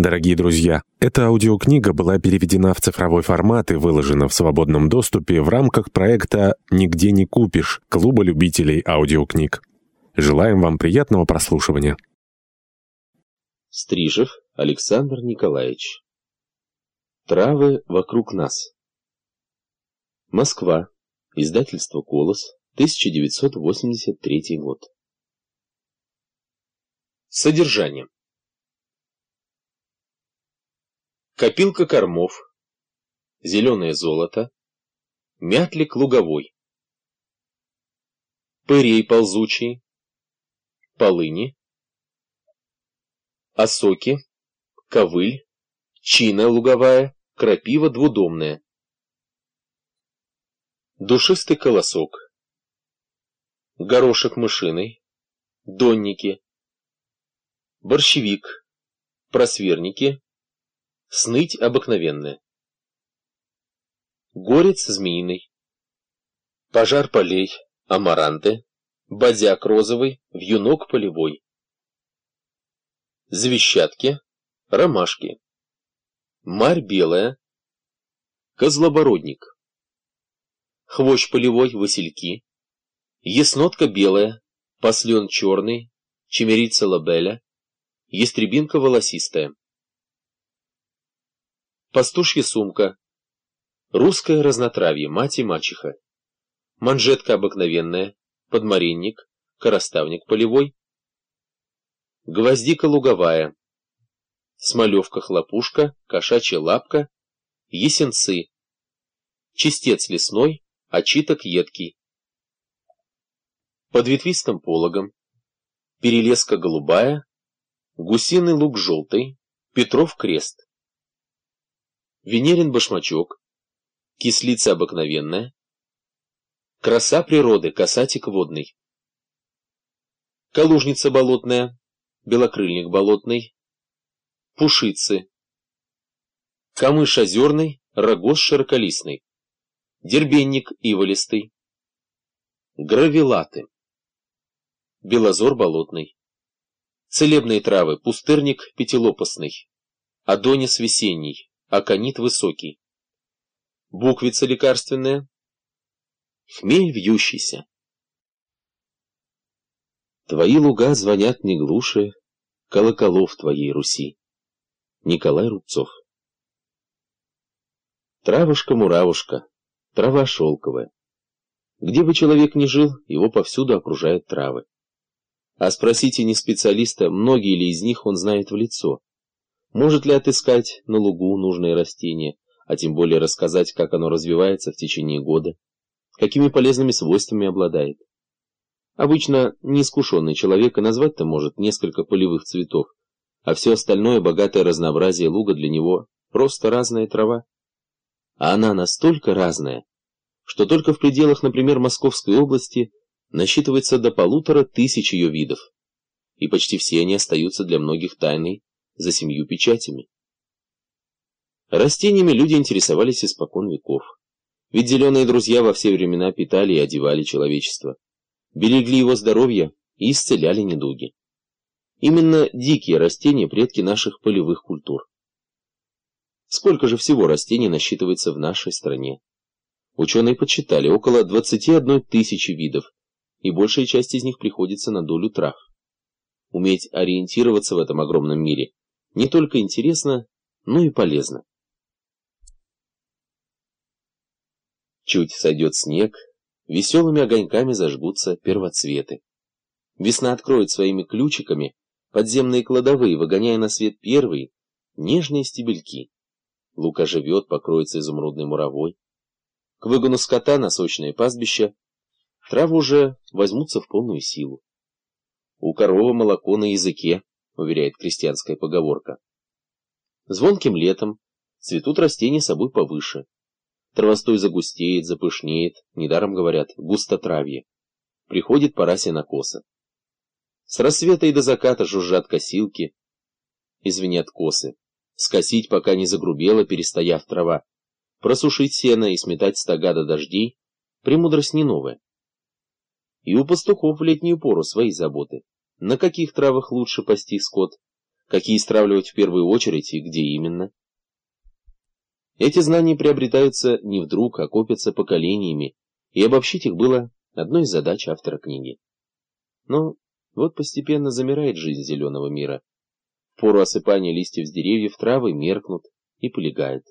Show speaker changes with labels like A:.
A: Дорогие друзья, эта аудиокнига была переведена в цифровой формат и выложена в свободном доступе в рамках проекта «Нигде не купишь» Клуба любителей аудиокниг. Желаем вам приятного прослушивания.
B: Стрижев Александр Николаевич Травы вокруг нас Москва. Издательство «Колос», 1983 год. Содержание. Копилка кормов, зеленое золото, мятлик луговой, пырей ползучий, полыни, осоки, ковыль, чина луговая, крапива двудомная, душистый колосок, горошек мышиный, донники, борщевик, просверники, сныть обыкновенная, горец змеиный, пожар полей, амаранты, бадяк розовый, вьюнок полевой, завещатки, ромашки, марь белая, козлобородник, хвощ полевой, васильки, яснотка белая, послен черный, чемерица лабеля, ястребинка волосистая. Пастушья сумка, русское разнотравье, мать и мачеха, манжетка обыкновенная, подмаренник, короставник полевой, гвоздика луговая, смолевка-хлопушка, кошачья лапка, есенцы, чистец лесной, очиток едкий. Под ветвистым пологом, перелеска голубая, гусиный лук желтый, Петров крест. Венерин башмачок, кислица обыкновенная, краса природы, касатик водный. Калужница болотная, белокрыльник болотный, пушицы, камыш озерный, рогоз широколистный, дербенник иволистый, гравилаты, белозор болотный, целебные травы, пустырник пятилопастный, адонис весенний, аконит высокий, буквица лекарственная, хмель вьющийся. Твои луга звонят не глуше колоколов твоей Руси. Николай Рубцов Травушка-муравушка, трава шелковая. Где бы человек ни жил, его повсюду окружают травы. А спросите не специалиста, многие ли из них он знает в лицо. Может ли отыскать на лугу нужное растение, а тем более рассказать, как оно развивается в течение года, какими полезными свойствами обладает. Обычно неискушенный человек и назвать-то может несколько полевых цветов, а все остальное богатое разнообразие луга для него просто разная трава. А она настолько разная, что только в пределах, например, Московской области насчитывается до полутора тысяч ее видов, и почти все они остаются для многих тайной за семью печатями. Растениями люди интересовались испокон веков, ведь зеленые друзья во все времена питали и одевали человечество берегли его здоровье и исцеляли недуги. Именно дикие растения – предки наших полевых культур. Сколько же всего растений насчитывается в нашей стране? Ученые подсчитали около 21 тысячи видов, и большая часть из них приходится на долю трав. Уметь ориентироваться в этом огромном мире не только интересно, но и полезно. Чуть сойдет снег, веселыми огоньками зажгутся первоцветы. Весна откроет своими ключиками подземные кладовые, выгоняя на свет первые, нежные стебельки. Лука живет, покроется изумрудной муровой. К выгону скота на сочное пастбище травы уже возьмутся в полную силу. У коровы молоко на языке, уверяет крестьянская поговорка. Звонким летом цветут растения собой повыше, Травостой загустеет, запышнеет, недаром говорят, густотравье. Приходит пора сенокоса. С рассвета и до заката жужжат косилки, извинят косы. Скосить, пока не загрубела, перестояв трава. Просушить сено и сметать стога до дождей — премудрость не новая. И у пастухов в летнюю пору свои заботы. На каких травах лучше пасти скот, какие стравливать в первую очередь и где именно. Эти знания приобретаются не вдруг, а копятся поколениями, и обобщить их было одной из задач автора книги. Но вот постепенно замирает жизнь зеленого мира. В пору осыпания листьев с деревьев травы меркнут и полегают.